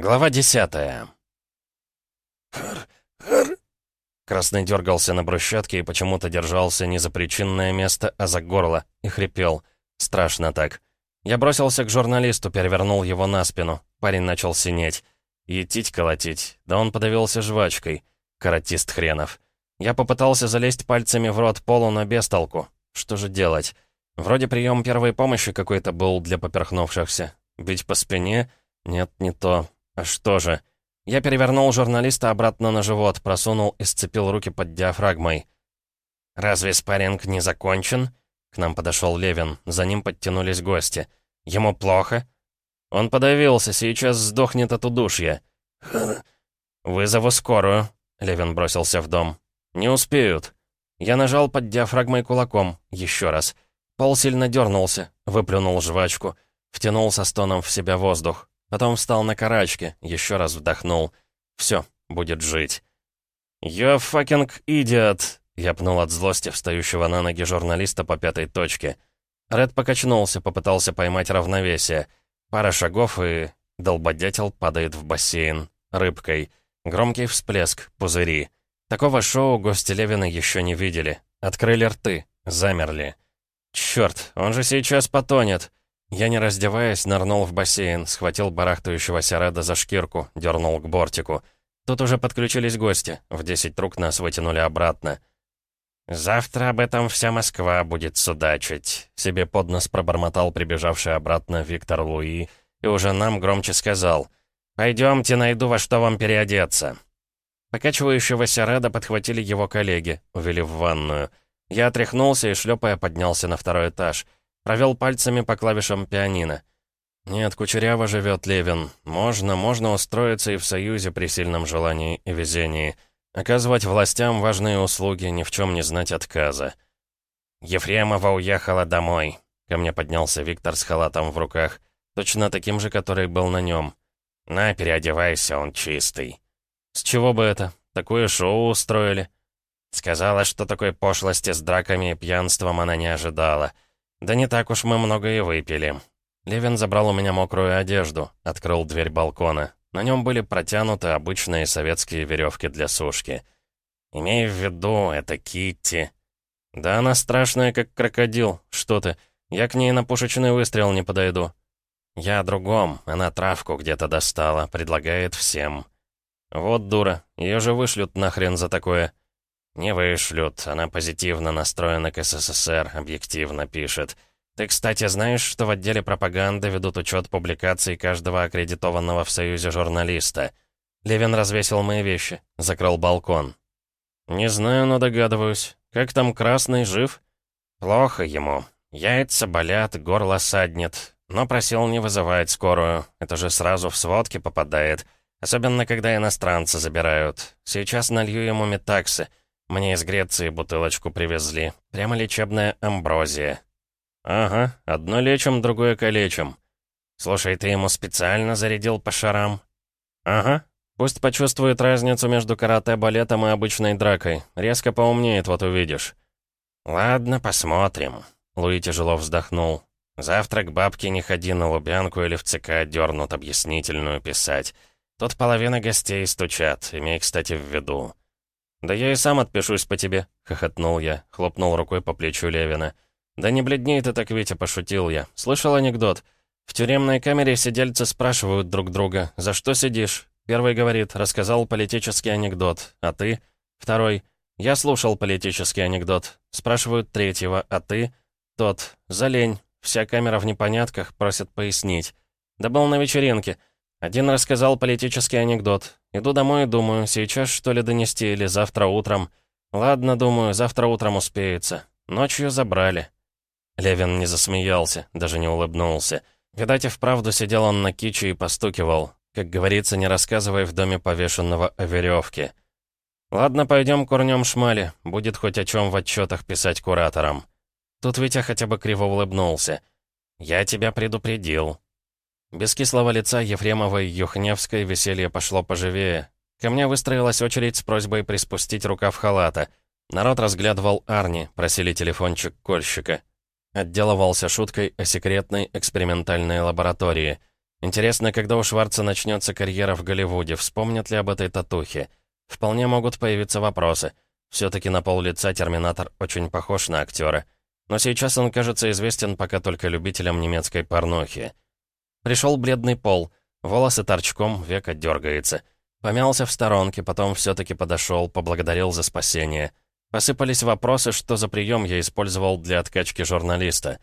Глава десятая. Красный дергался на брусчатке и почему-то держался не за причинное место, а за горло, и хрипел. Страшно так. Я бросился к журналисту, перевернул его на спину. Парень начал синеть. Етить колотить. Да он подавился жвачкой. Каратист хренов. Я попытался залезть пальцами в рот Полу, но без толку. Что же делать? Вроде прием первой помощи какой-то был для поперхнувшихся. Бить по спине? Нет, не то. А что же? Я перевернул журналиста обратно на живот, просунул и сцепил руки под диафрагмой. «Разве спарринг не закончен?» К нам подошел Левин, за ним подтянулись гости. «Ему плохо?» «Он подавился, сейчас сдохнет от удушья». «Вызову скорую», — Левин бросился в дом. «Не успеют». Я нажал под диафрагмой кулаком, еще раз. Пол сильно дернулся, выплюнул жвачку, втянул со стоном в себя воздух. Потом встал на карачки, еще раз вдохнул. Все, будет жить. «Я fucking idiot!» Я пнул от злости встающего на ноги журналиста по пятой точке. Ред покачнулся, попытался поймать равновесие. Пара шагов и... Долбодятел падает в бассейн. Рыбкой. Громкий всплеск, пузыри. Такого шоу гости Левина еще не видели. Открыли рты, замерли. Черт, он же сейчас потонет. Я, не раздеваясь, нырнул в бассейн, схватил барахтающегося Реда за шкирку, дернул к бортику. Тут уже подключились гости, в десять рук нас вытянули обратно. «Завтра об этом вся Москва будет судачить», — себе под нос пробормотал прибежавший обратно Виктор Луи, и уже нам громче сказал «Пойдемте, найду во что вам переодеться». Покачивающегося Реда подхватили его коллеги, увели в ванную. Я отряхнулся и, шлепая, поднялся на второй этаж — Провел пальцами по клавишам пианино. «Нет, кучеряво живет Левин. Можно, можно устроиться и в Союзе при сильном желании и везении. Оказывать властям важные услуги, ни в чем не знать отказа». «Ефремова уехала домой». Ко мне поднялся Виктор с халатом в руках, точно таким же, который был на нем. «На, переодевайся, он чистый». «С чего бы это? Такое шоу устроили?» Сказала, что такой пошлости с драками и пьянством она не ожидала. «Да не так уж мы много и выпили». Левин забрал у меня мокрую одежду, открыл дверь балкона. На нем были протянуты обычные советские веревки для сушки. «Имей в виду, это Китти». «Да она страшная, как крокодил. Что ты? Я к ней на пушечный выстрел не подойду». «Я о другом. Она травку где-то достала, предлагает всем». «Вот дура. Ее же вышлют нахрен за такое». «Не вышлют. Она позитивно настроена к СССР, объективно пишет. Ты, кстати, знаешь, что в отделе пропаганды ведут учет публикаций каждого аккредитованного в Союзе журналиста?» Левин развесил мои вещи, закрыл балкон. «Не знаю, но догадываюсь. Как там Красный, жив?» «Плохо ему. Яйца болят, горло саднет. Но просил не вызывать скорую. Это же сразу в сводки попадает. Особенно, когда иностранцы забирают. Сейчас налью ему метаксы. Мне из Греции бутылочку привезли. Прямо лечебная амброзия. Ага, одно лечим, другое калечим. Слушай, ты ему специально зарядил по шарам? Ага. Пусть почувствует разницу между карате-балетом и обычной дракой. Резко поумнеет, вот увидишь. Ладно, посмотрим. Луи тяжело вздохнул. Завтра к бабке не ходи на Лубянку или в ЦК дернут объяснительную писать. Тут половина гостей стучат, имей, кстати, в виду. «Да я и сам отпишусь по тебе», — хохотнул я, хлопнул рукой по плечу Левина. «Да не бледней ты так, Витя», — пошутил я. «Слышал анекдот? В тюремной камере сидельцы спрашивают друг друга, «За что сидишь?» Первый говорит, рассказал политический анекдот. А ты? Второй. Я слушал политический анекдот. Спрашивают третьего. А ты? Тот. За лень. Вся камера в непонятках, просят пояснить. Да был на вечеринке. Один рассказал политический анекдот. Иду домой и думаю, сейчас что ли донести или завтра утром. Ладно, думаю, завтра утром успеется. Ночью забрали. Левин не засмеялся, даже не улыбнулся. Видать, и вправду сидел он на киче и постукивал. Как говорится, не рассказывай в доме повешенного о веревке. Ладно, пойдем курнем шмали. Будет хоть о чем в отчетах писать кураторам. Тут Витя хотя бы криво улыбнулся. «Я тебя предупредил». Без кислого лица Ефремовой Юхневской веселье пошло поживее. Ко мне выстроилась очередь с просьбой приспустить рукав халата. Народ разглядывал Арни, просили телефончик кольщика. Отделывался шуткой о секретной экспериментальной лаборатории. Интересно, когда у Шварца начнется карьера в Голливуде, вспомнят ли об этой татухе? Вполне могут появиться вопросы. Все-таки на пол лица Терминатор очень похож на актера. Но сейчас он, кажется, известен пока только любителям немецкой порнохи. Пришел бледный пол, волосы торчком, века дергается. Помялся в сторонке, потом все-таки подошел, поблагодарил за спасение. Посыпались вопросы, что за прием я использовал для откачки журналиста.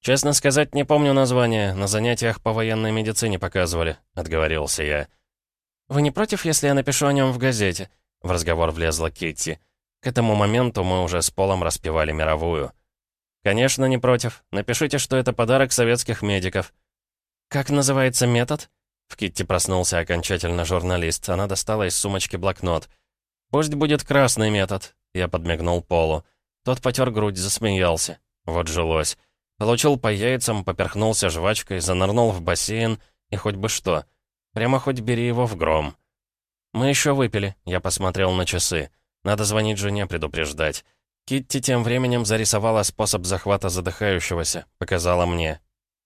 «Честно сказать, не помню название, на занятиях по военной медицине показывали», — отговорился я. «Вы не против, если я напишу о нем в газете?» — в разговор влезла Китти. К этому моменту мы уже с Полом распевали мировую. «Конечно, не против. Напишите, что это подарок советских медиков». «Как называется метод?» В Китти проснулся окончательно журналист. Она достала из сумочки блокнот. «Пусть будет красный метод. Я подмигнул Полу. Тот потер грудь, засмеялся. Вот жилось. Получил по яйцам, поперхнулся жвачкой, занырнул в бассейн, и хоть бы что. Прямо хоть бери его в гром. Мы еще выпили, я посмотрел на часы. Надо звонить жене, предупреждать. Китти тем временем зарисовала способ захвата задыхающегося, показала мне.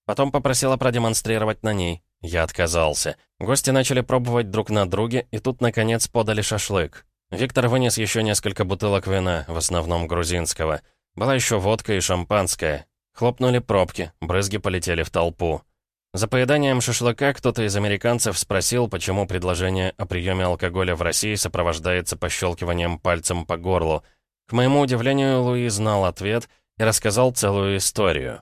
Потом попросила продемонстрировать на ней. Я отказался. Гости начали пробовать друг на друге, и тут, наконец, подали шашлык. Виктор вынес еще несколько бутылок вина, в основном грузинского. Была еще водка и шампанское. Хлопнули пробки, брызги полетели в толпу. За поеданием шашлыка кто-то из американцев спросил, почему предложение о приеме алкоголя в России сопровождается пощелкиванием пальцем по горлу. К моему удивлению, Луи знал ответ и рассказал целую историю.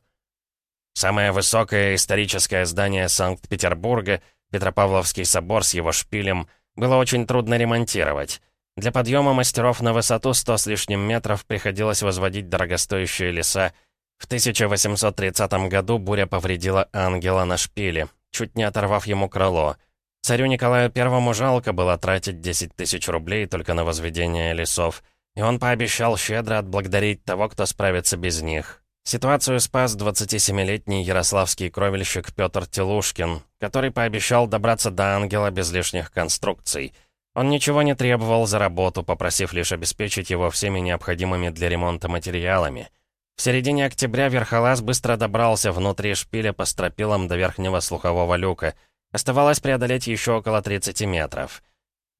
Самое высокое историческое здание Санкт-Петербурга, Петропавловский собор с его шпилем, было очень трудно ремонтировать. Для подъема мастеров на высоту 100 с лишним метров приходилось возводить дорогостоящие леса. В 1830 году буря повредила ангела на шпиле, чуть не оторвав ему крыло. Царю Николаю Первому жалко было тратить 10 тысяч рублей только на возведение лесов, и он пообещал щедро отблагодарить того, кто справится без них. Ситуацию спас 27-летний ярославский кровельщик Петр Телушкин, который пообещал добраться до ангела без лишних конструкций — он ничего не требовал за работу, попросив лишь обеспечить его всеми необходимыми для ремонта материалами. В середине октября Верхолаз быстро добрался внутри шпиля по стропилам до верхнего слухового люка. Оставалось преодолеть еще около 30 метров.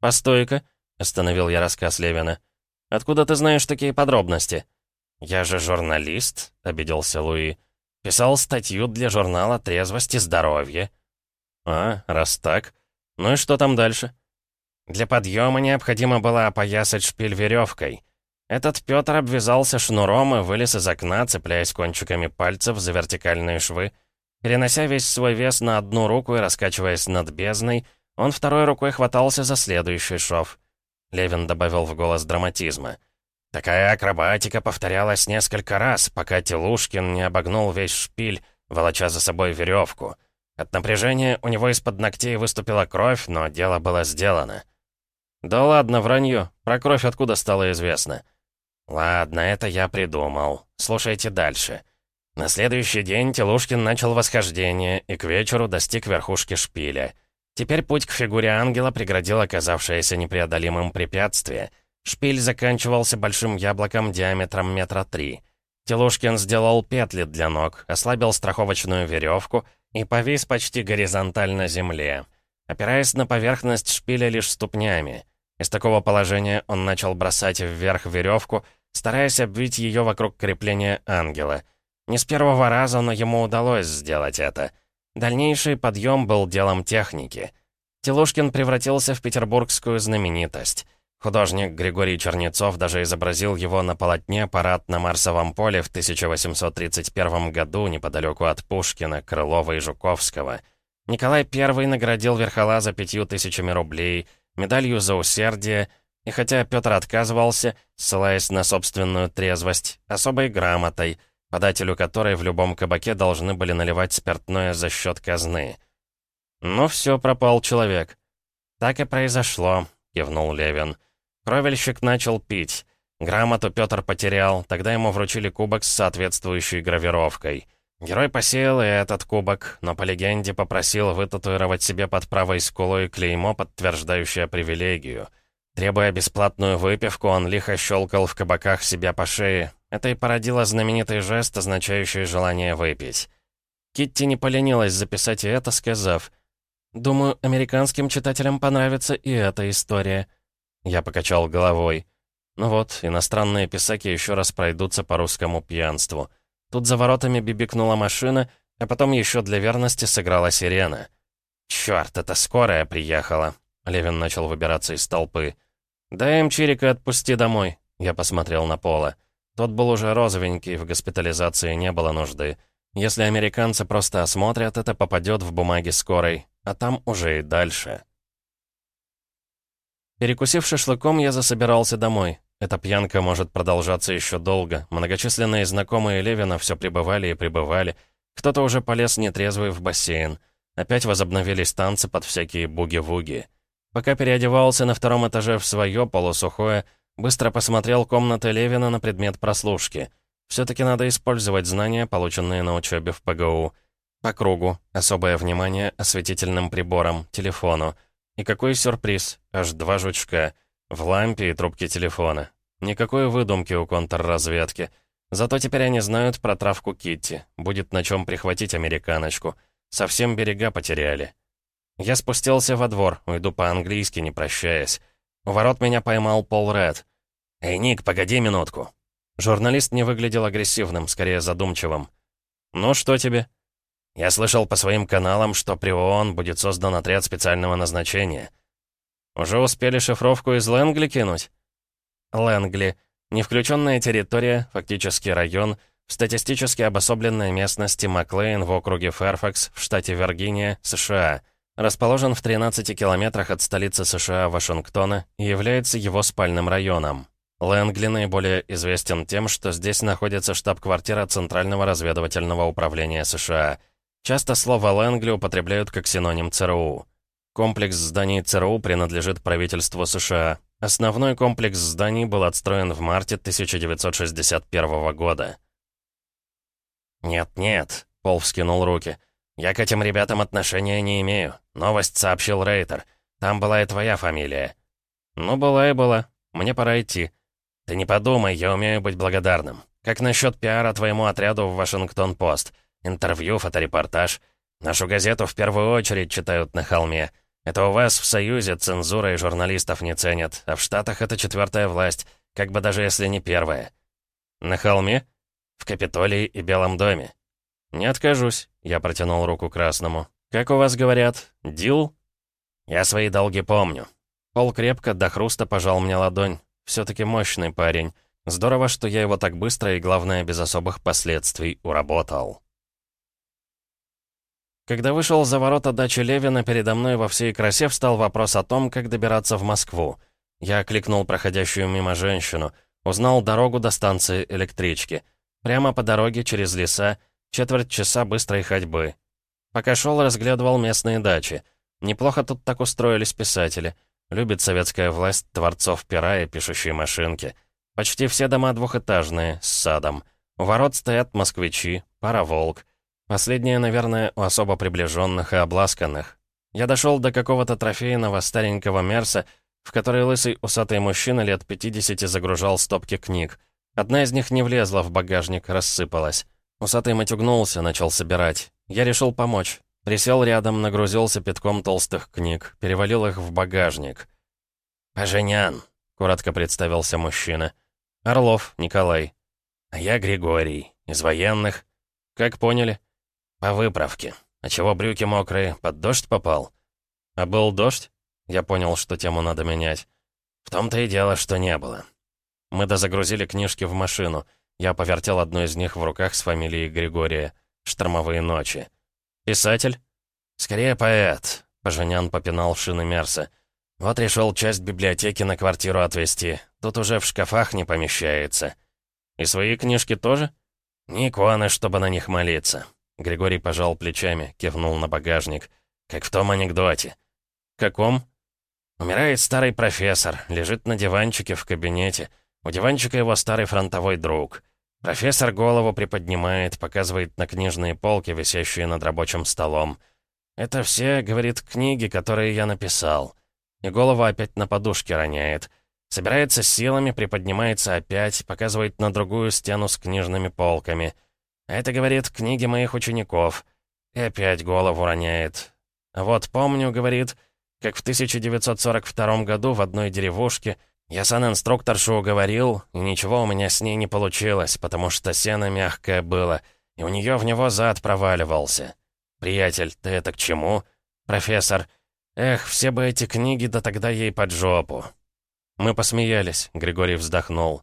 «Постой-ка», — остановил я рассказ Левина. «Откуда ты знаешь такие подробности?» «Я же журналист», — обиделся Луи. «Писал статью для журнала «Трезвость и здоровье». «А, раз так. Ну и что там дальше?» Для подъема необходимо было опоясать шпиль веревкой. Этот Петр обвязался шнуром и вылез из окна, цепляясь кончиками пальцев за вертикальные швы. Перенося весь свой вес на одну руку и раскачиваясь над бездной, он второй рукой хватался за следующий шов. Левин добавил в голос драматизма. Такая акробатика повторялась несколько раз, пока Телушкин не обогнул весь шпиль, волоча за собой веревку. От напряжения у него из-под ногтей выступила кровь, но дело было сделано. «Да ладно, вранье. Про кровь откуда стало известно?» «Ладно, это я придумал. Слушайте дальше». На следующий день Телушкин начал восхождение и к вечеру достиг верхушки шпиля. Теперь путь к фигуре ангела преградил оказавшееся непреодолимым препятствие. Шпиль заканчивался большим яблоком диаметром метра три. Телушкин сделал петли для ног, ослабил страховочную веревку и повис почти горизонтально земле, опираясь на поверхность шпиля лишь ступнями. Из такого положения он начал бросать вверх веревку, стараясь обвить ее вокруг крепления ангела. Не с первого раза, но ему удалось сделать это. Дальнейший подъем был делом техники. Телушкин превратился в петербургскую знаменитость. Художник Григорий Чернецов даже изобразил его на полотне «Парад на Марсовом поле» в 1831 году неподалеку от Пушкина, Крылова и Жуковского. Николай I наградил Верхолаза пятью тысячами рублей – медалью за усердие, и хотя Петр отказывался, ссылаясь на собственную трезвость, особой грамотой, подателю которой в любом кабаке должны были наливать спиртное за счет казны. «Ну все, пропал человек». «Так и произошло», — кивнул Левин. Кровельщик начал пить. Грамоту Петр потерял, тогда ему вручили кубок с соответствующей гравировкой. Герой посеял и этот кубок, но по легенде попросил вытатуировать себе под правой скулой клеймо, подтверждающее привилегию. Требуя бесплатную выпивку, он лихо щелкал в кабаках себя по шее. Это и породило знаменитый жест, означающий желание выпить. Китти не поленилась записать и это, сказав, Думаю, американским читателям понравится и эта история». Я покачал головой. Ну вот, иностранные писаки еще раз пройдутся по русскому пьянству. Тут за воротами бибикнула машина, а потом еще для верности сыграла сирена. «Чёрт, это скорая приехала!» Левин начал выбираться из толпы. «Дай им Чирика отпусти домой», — я посмотрел на Пола. Тот был уже розовенький, в госпитализации не было нужды. Если американцы просто осмотрят, это попадет в бумаги скорой, а там уже и дальше. Перекусив шашлыком, я засобирался домой. Эта пьянка может продолжаться еще долго. Многочисленные знакомые Левина все пребывали и пребывали. Кто-то уже полез нетрезвый в бассейн. Опять возобновились танцы под всякие буги-вуги. Пока переодевался на втором этаже в свое полусухое, быстро посмотрел комнаты Левина на предмет прослушки. Все-таки надо использовать знания, полученные на учебе в ПГУ. По кругу. Особое внимание осветительным приборам, телефону. И какой сюрприз. Аж два жучка — в лампе и трубке телефона. Никакой выдумки у контрразведки. Зато теперь они знают про травку Китти. Будет на чем прихватить американочку. Совсем берега потеряли. Я спустился во двор, уйду по-английски, не прощаясь. У ворот меня поймал Пол Ред. «Эй, Ник, погоди минутку». Журналист не выглядел агрессивным, скорее задумчивым. «Ну, что тебе?» «Я слышал по своим каналам, что при ООН будет создан отряд специального назначения». «Уже успели шифровку из Лэнгли кинуть?» Лэнгли. Не включенная территория, фактически район, в статистически обособленной местности Маклейн в округе Фэрфакс в штате Виргиния, США. Расположен в 13 километрах от столицы США Вашингтона и является его спальным районом. Лэнгли наиболее известен тем, что здесь находится штаб-квартира Центрального разведывательного управления США. Часто слово «Лэнгли» употребляют как синоним ЦРУ. Комплекс зданий ЦРУ принадлежит правительству США. Основной комплекс зданий был отстроен в марте 1961 года. «Нет-нет», — Пол вскинул руки. «Я к этим ребятам отношения не имею. Новость сообщил Рейтер. Там была и твоя фамилия». «Ну, была и была. Мне пора идти». «Ты не подумай, я умею быть благодарным. Как насчет пиара твоему отряду в Вашингтон-Пост? Интервью, фоторепортаж. Нашу газету в первую очередь читают на холме». Это у вас в Союзе цензура и журналистов не ценят, а в Штатах это четвертая власть, как бы даже если не первая. На холме? В Капитолии и Белом доме. Не откажусь, я протянул руку Красному. Как у вас говорят, дил? Я свои долги помню. Пол крепко до хруста пожал мне ладонь. Все-таки мощный парень. Здорово, что я его так быстро и, главное, без особых последствий уработал. Когда вышел за ворота дачи Левина, передо мной во всей красе встал вопрос о том, как добираться в Москву. Я кликнул проходящую мимо женщину, узнал дорогу до станции электрички. Прямо по дороге, через леса, четверть часа быстрой ходьбы. Пока шел, разглядывал местные дачи. Неплохо тут так устроились писатели. Любит советская власть творцов пера и пишущей машинки. Почти все дома двухэтажные, с садом. У ворот стоят москвичи, пароволк. Последнее, наверное, у особо приближенных и обласканных. Я дошел до какого-то трофейного старенького Мерса, в который лысый усатый мужчина лет 50 загружал стопки книг. Одна из них не влезла в багажник, рассыпалась. Усатый матюгнулся, начал собирать. Я решил помочь. Присел рядом, нагрузился пятком толстых книг, перевалил их в багажник. «Поженян», — коротко представился мужчина. «Орлов, Николай». «А я Григорий, из военных». «Как поняли?» «По выправке. А чего брюки мокрые? Под дождь попал?» «А был дождь?» Я понял, что тему надо менять. «В том-то и дело, что не было». Мы дозагрузили книжки в машину. Я повертел одну из них в руках с фамилией Григория. «Штормовые ночи». «Писатель?» «Скорее поэт», — Поженян попинал шины Мерса. «Вот решил часть библиотеки на квартиру отвезти. Тут уже в шкафах не помещается». «И свои книжки тоже?» «Не иконы, чтобы на них молиться. Григорий пожал плечами, кивнул на багажник. «Как в том анекдоте». «Каком?» «Умирает старый профессор, лежит на диванчике в кабинете. У диванчика его старый фронтовой друг. Профессор голову приподнимает, показывает на книжные полки, висящие над рабочим столом. «Это все, — говорит, — книги, которые я написал». И голову опять на подушке роняет. Собирается силами, приподнимается опять, показывает на другую стену с книжными полками — это, говорит, книги моих учеников. И опять голову роняет. Вот помню, говорит, как в 1942 году в одной деревушке я сан-инструкторшу уговорил, и ничего у меня с ней не получилось, потому что сено мягкое было, и у нее в него зад проваливался. Приятель, ты это к чему? Профессор, эх, все бы эти книги, да тогда ей под жопу. Мы посмеялись, Григорий вздохнул.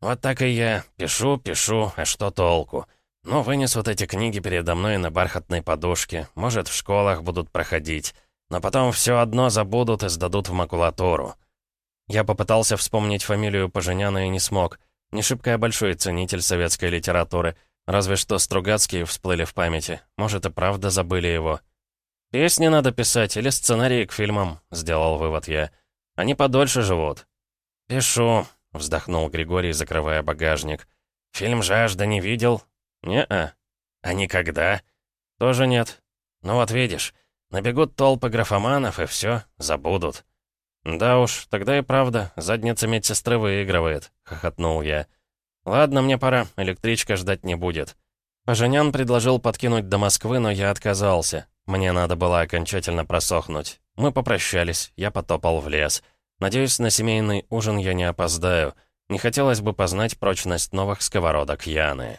Вот так и я. Пишу, пишу, а что толку? Ну, вынес вот эти книги передо мной на бархатной подушке. Может, в школах будут проходить. Но потом все одно забудут и сдадут в макулатуру. Я попытался вспомнить фамилию Поженяна и не смог. Не шибко я большой ценитель советской литературы. Разве что Стругацкие всплыли в памяти. Может, и правда забыли его. «Песни надо писать или сценарии к фильмам», — сделал вывод я. «Они подольше живут». «Пишу», — вздохнул Григорий, закрывая багажник. «Фильм «Жажда» не видел?» «Не-а». «А никогда?» «Тоже нет. Ну вот видишь, набегут толпы графоманов, и все, забудут». «Да уж, тогда и правда, задница медсестры выигрывает», — хохотнул я. «Ладно, мне пора, электричка ждать не будет». Поженян предложил подкинуть до Москвы, но я отказался. Мне надо было окончательно просохнуть. Мы попрощались, я потопал в лес. Надеюсь, на семейный ужин я не опоздаю. Не хотелось бы познать прочность новых сковородок Яны.